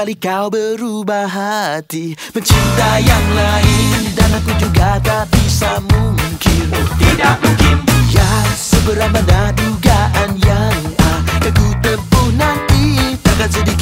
sekali kau berubah hati. Mencinta yang lain dan aku juga tak bisa mungkin. Oh, Tidak mungkin. Ya, seberapa mana dugaan yang akan ku tempuh nanti Takkan sedikit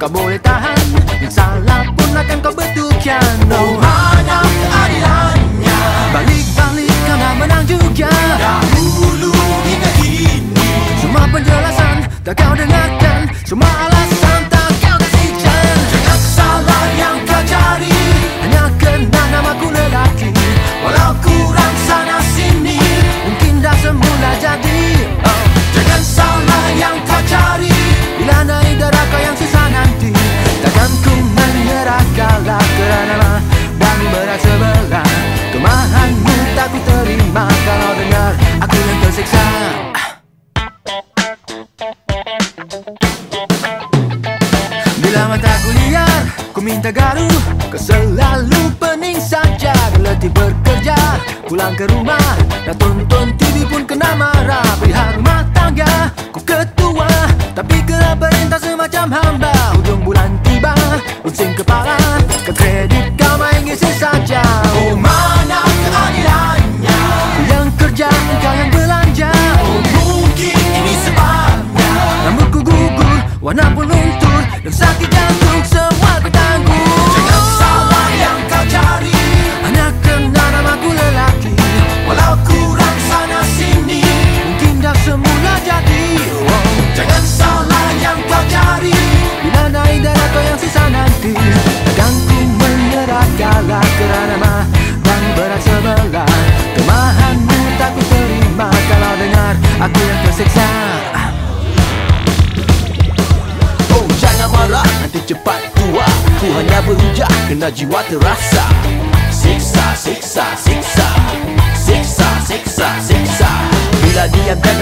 like a bull time.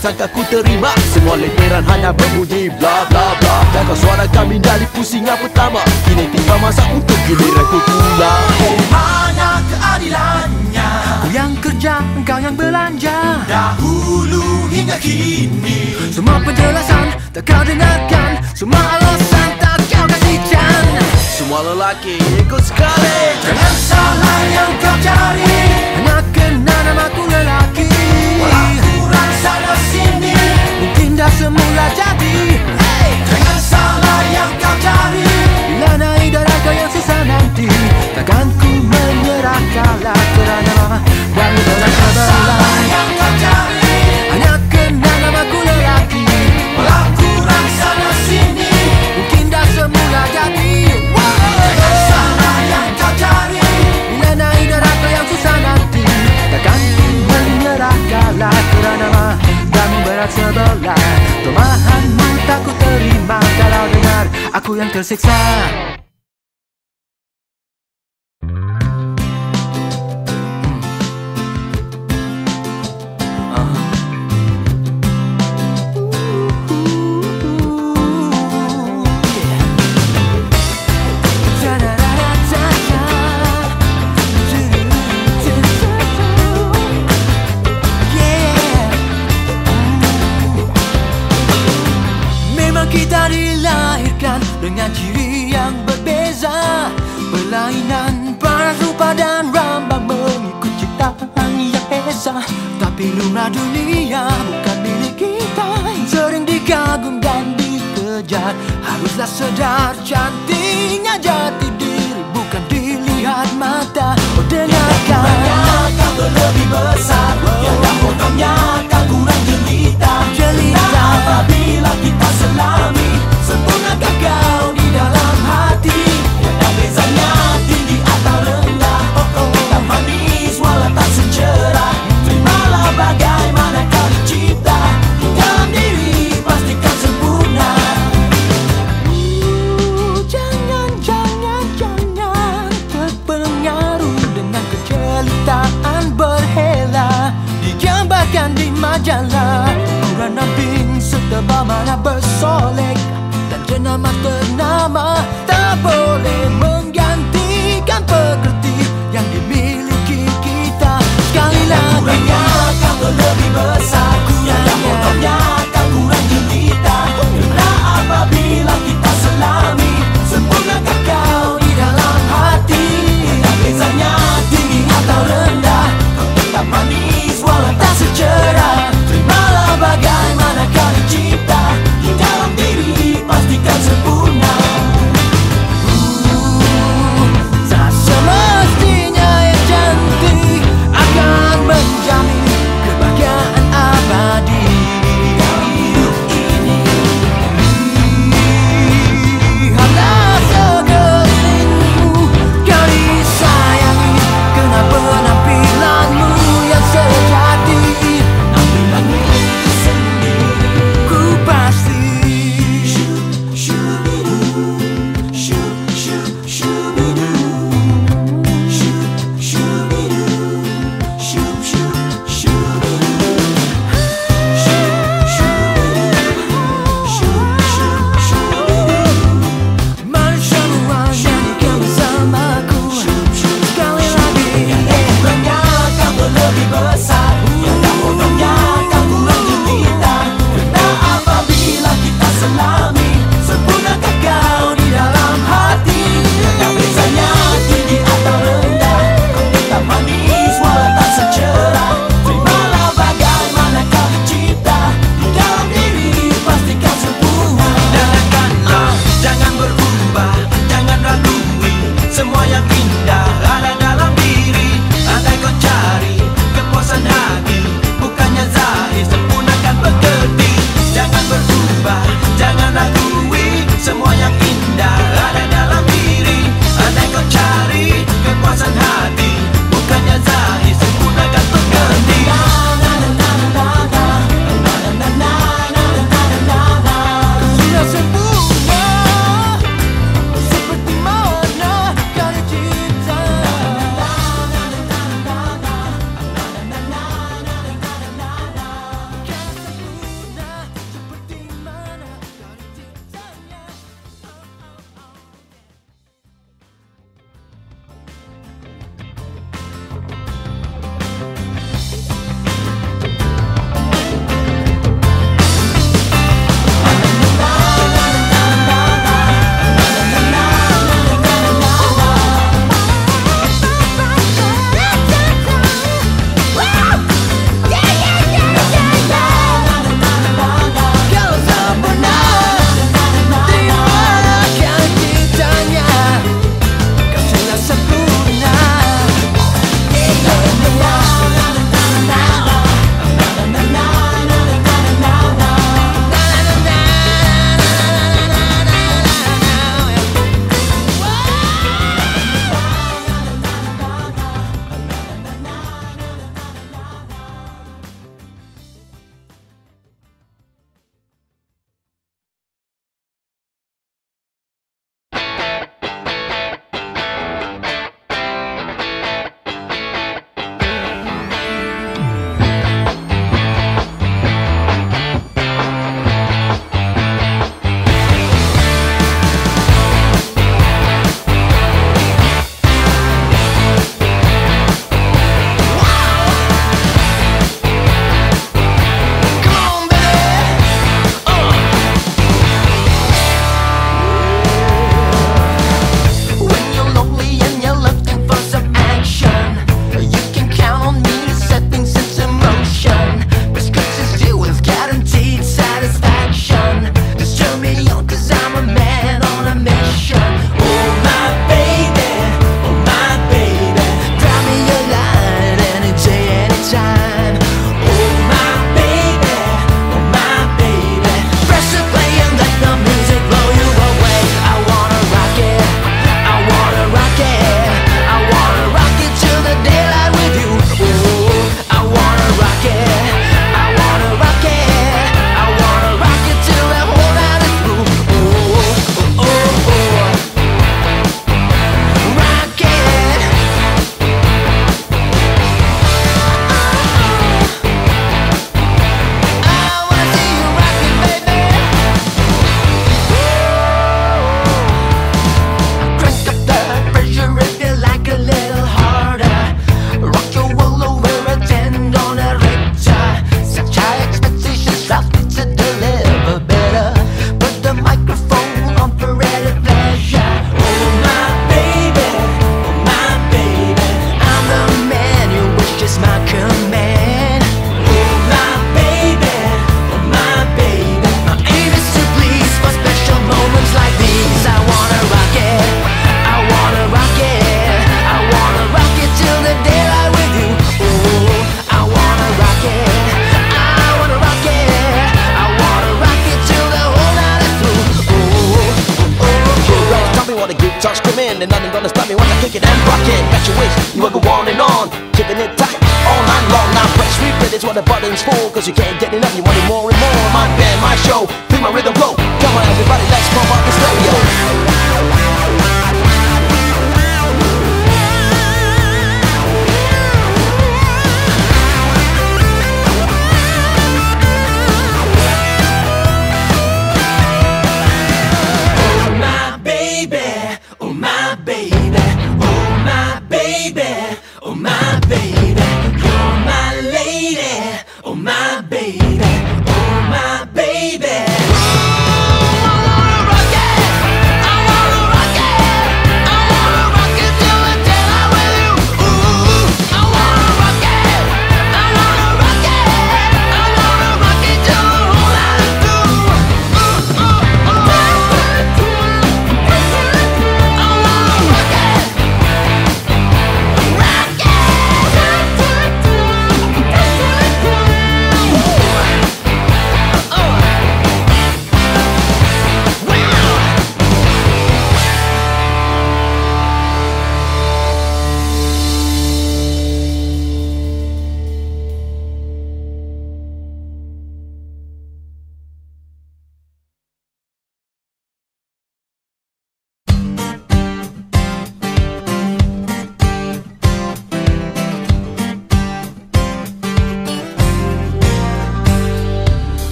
sangka ku terima. Semua leperan hanya berbunyi bla bla bla. Jaga suara kami dari pusing yang pertama. Kini tiba masa untuk giliran ku pula. Oh mana keadilannya? Aku yang kerja, engkau yang belanja. Dahulu hingga kini. Semua penjelasan tak kau dengarkan. Semua alasan tak kau kasihkan. Semua lelaki ikut sekali. Jangan salah yang kau cari. Hanya kena nama ku lelaki. Walau indah semula jadi. Dengan salah yang kau cari Bila naik darah kau yang susah nanti. Takkan ku menyerah kalah kerana Dengan salah yang kau cari. Cause it's.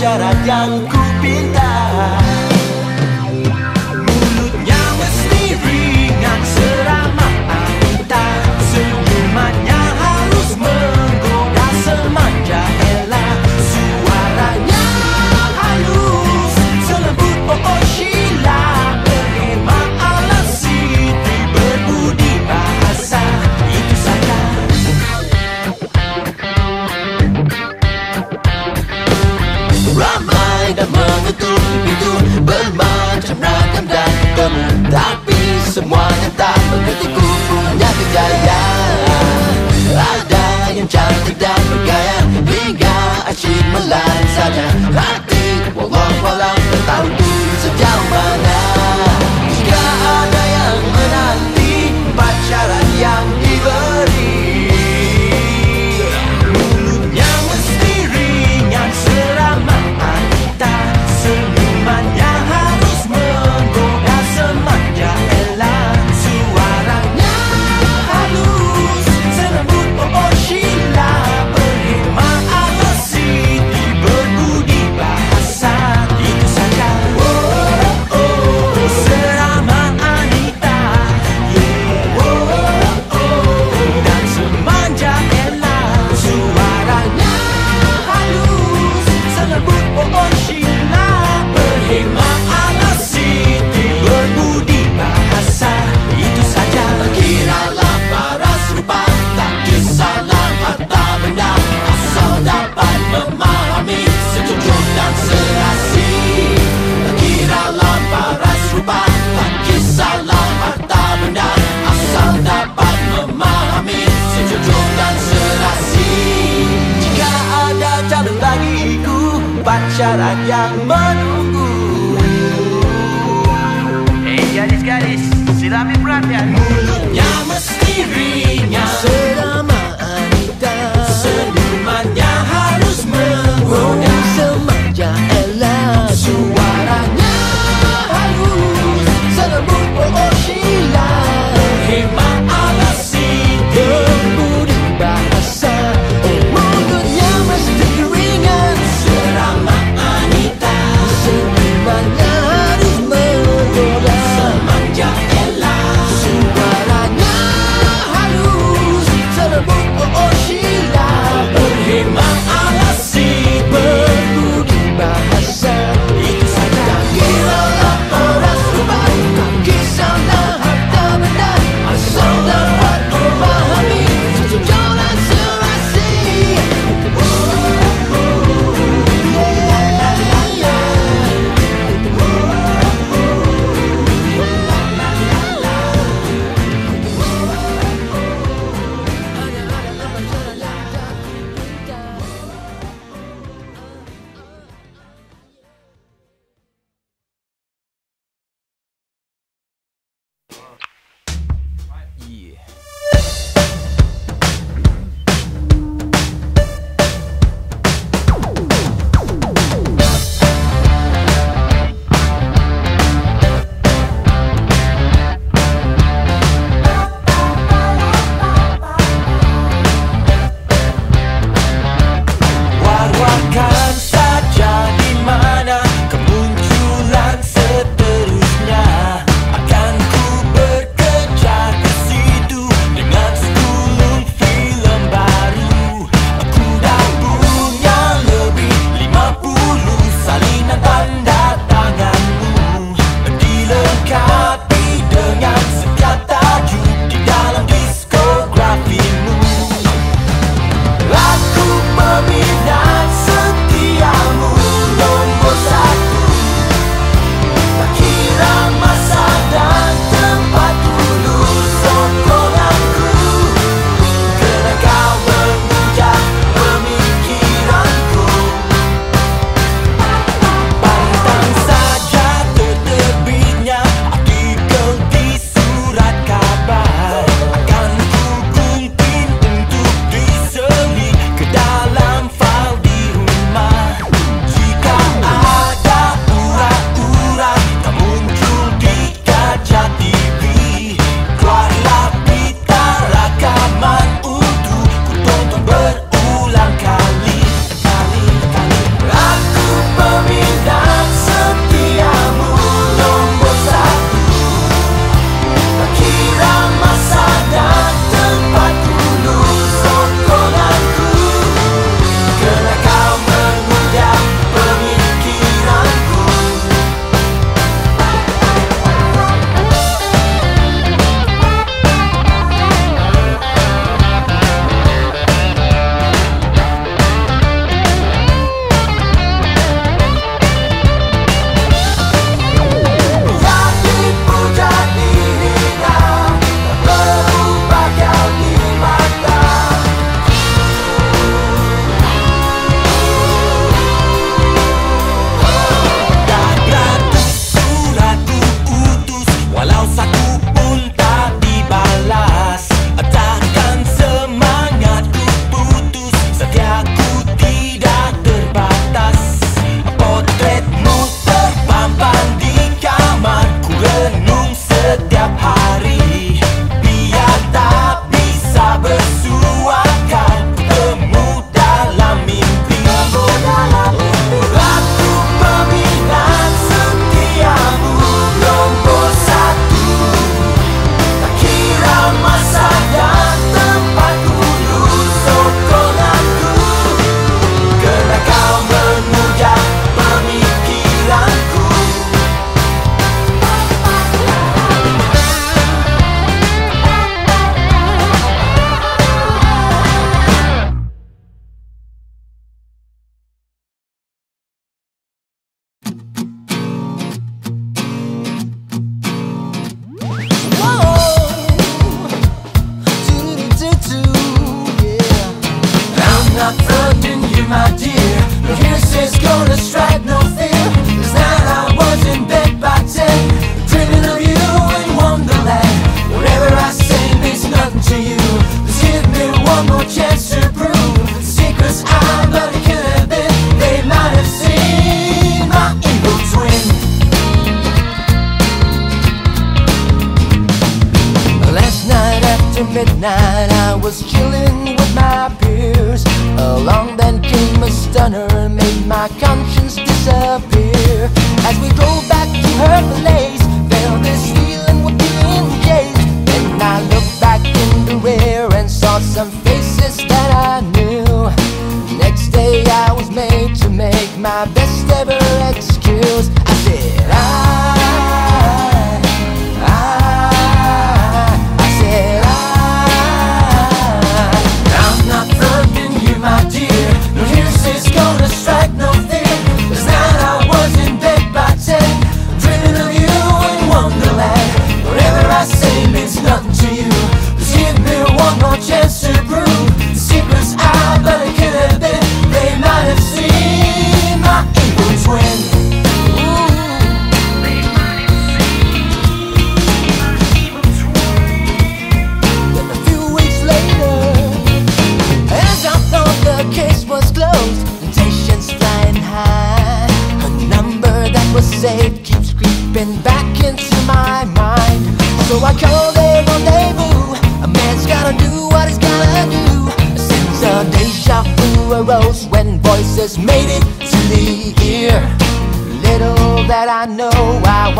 syarat yang ku pinta. တာမကရမင်းကအချိန်မလိုက်စားတာဟာတီဝါဝါလာတောင်း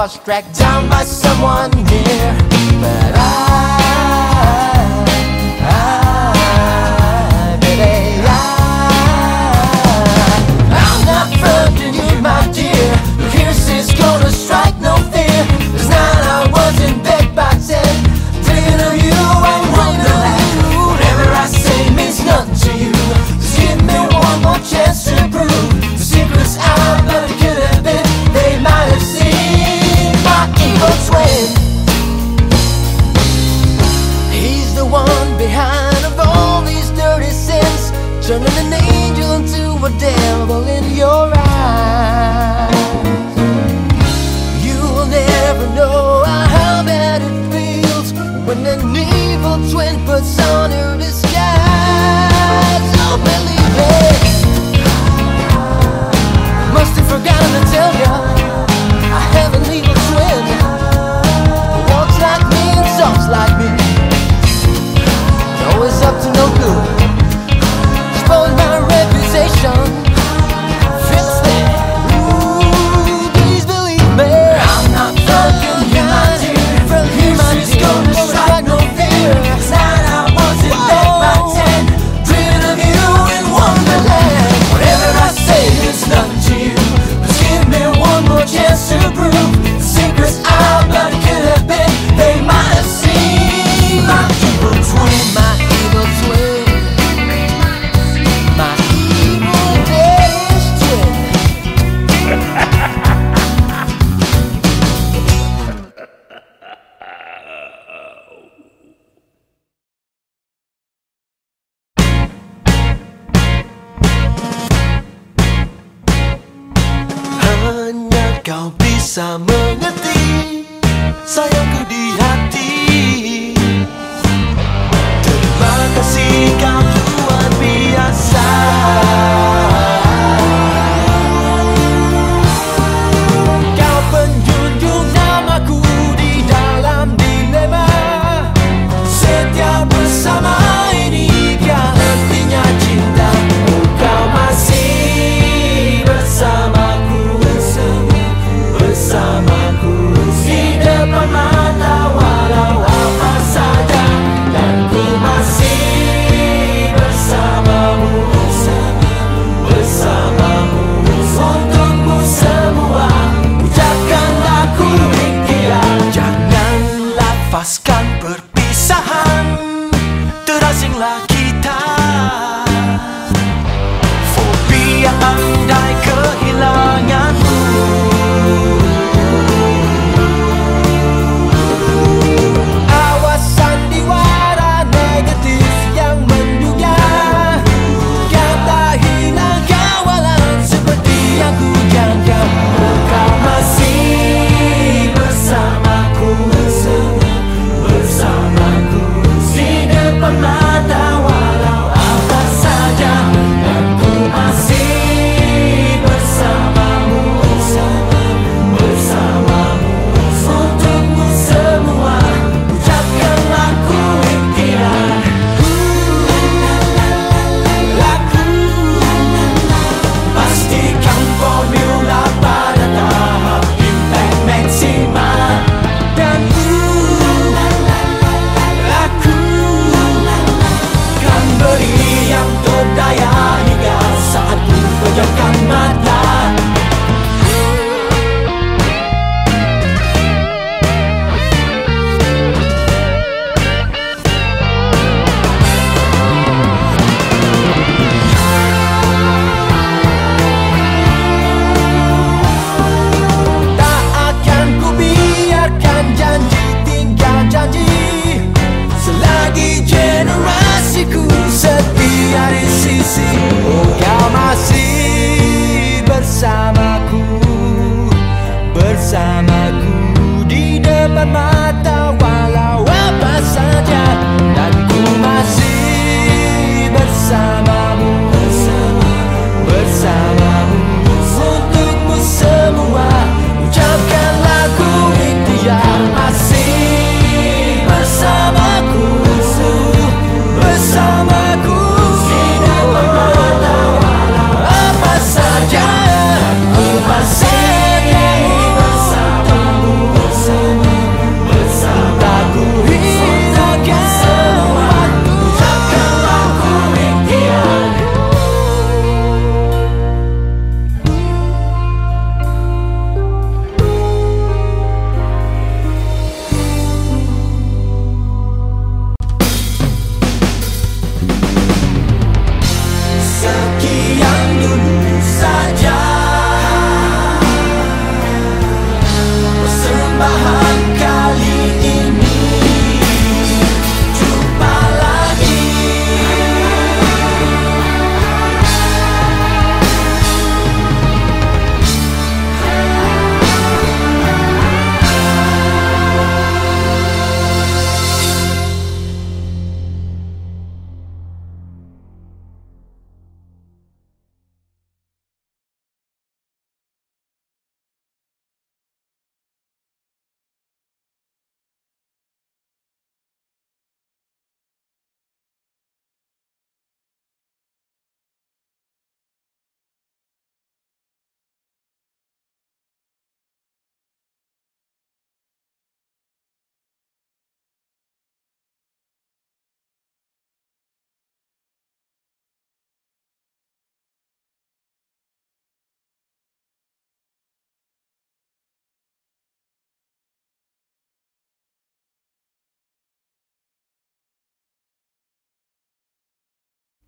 was tracked down by someone near. But I,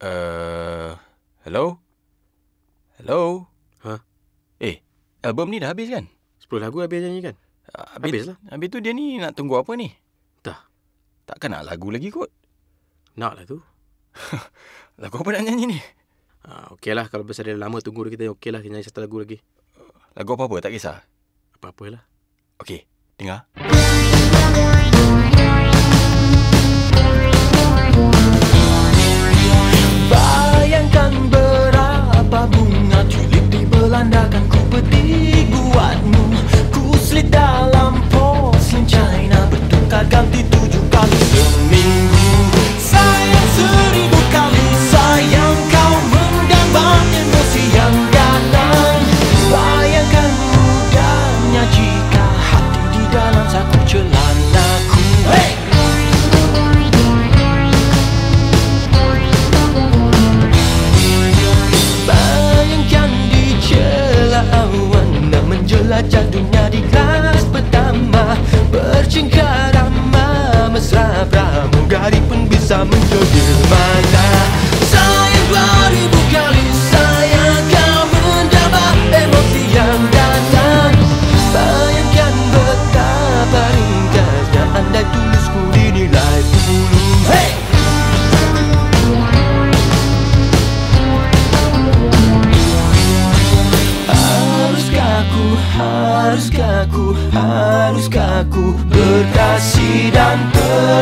Uh, hello? Hello? Ha? Eh, album ni dah habis kan? 10 lagu habis nyanyi kan? Ah, Habis lah. Habis tu dia ni nak tunggu apa ni? Dah. Takkan nak lagu lagi kot. Nak lah tu. Lagu apa nak nyanyi ni? Ha, okey lah kalau pasal dia lama tunggu kita okey lah kita nyanyi satu lagu lagi. Lagu apa-apa tak kisah. Apa-apa lah. Okey, dengar. Bayangkan berapa bunga tulip dibelandakan ku petik buatmu. Ku selit dalam porselin China Bertukar ganti tujuh kali seminggu. Sayang seribu kali sayang kau menggambar emosi yang datang Bayangkan mudahnya jika hati di dalam saku celanaku dunia di kelas pertama. Bercengkarama mesra pramugari pun bisa menjadi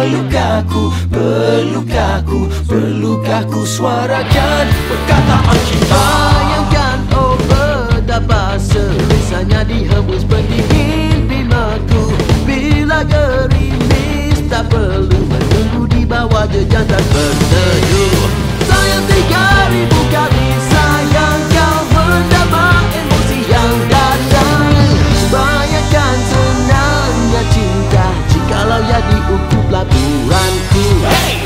peluk aku Peluk pelukaku, pelukaku, pelukaku suarakan perkataan cinta. Bayangkan oh betapa serisanya dihembus pendingin bimaku bila gerimis tak perlu menunggu di bawah jejak dan berteduh. Sayang tiga ribu kali sayang kau mendapat emosi yang datang. Bayangkan senangnya cinta jika lah ya diukur. pelabuhanku hey!